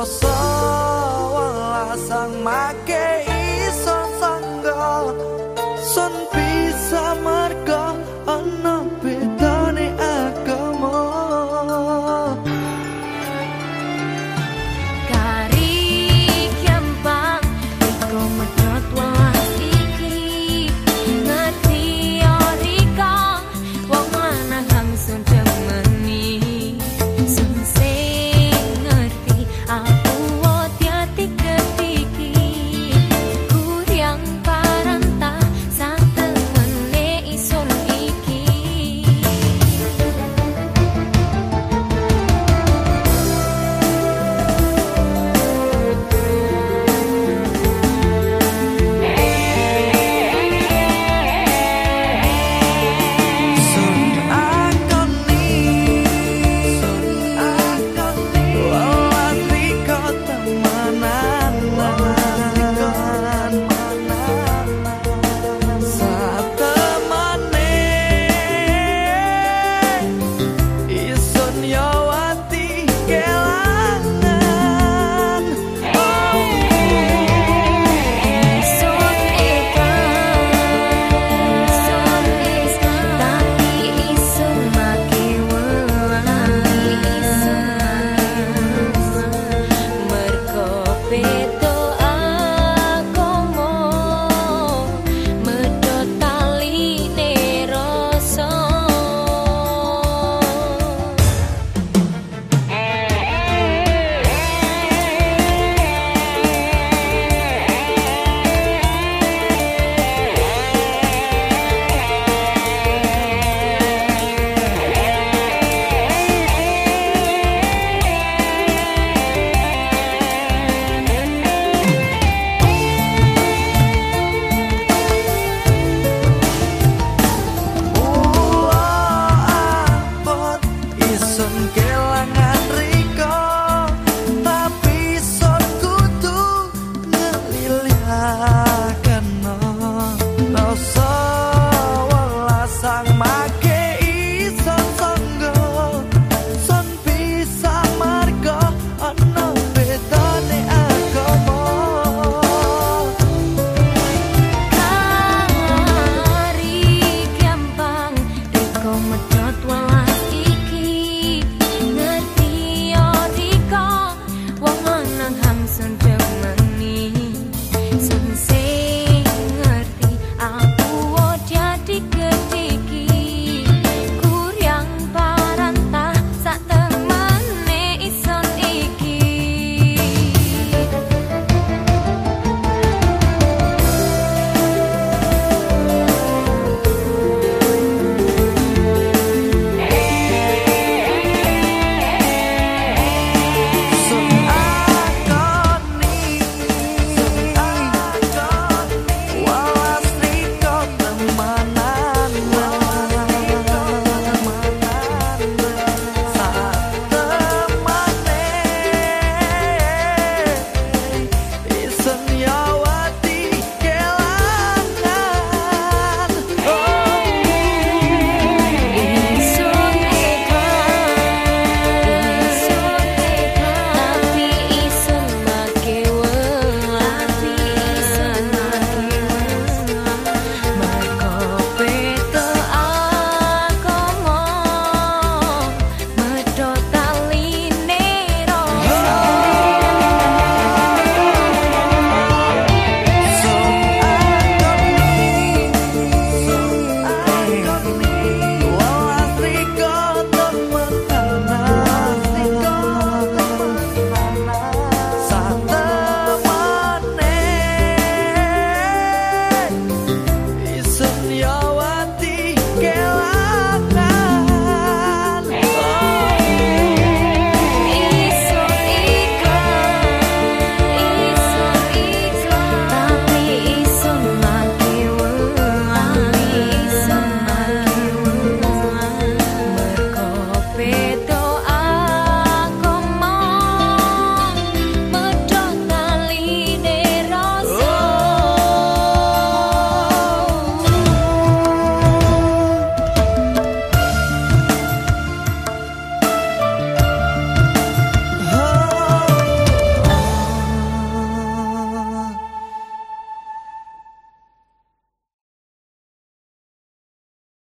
Rasa walah sang makai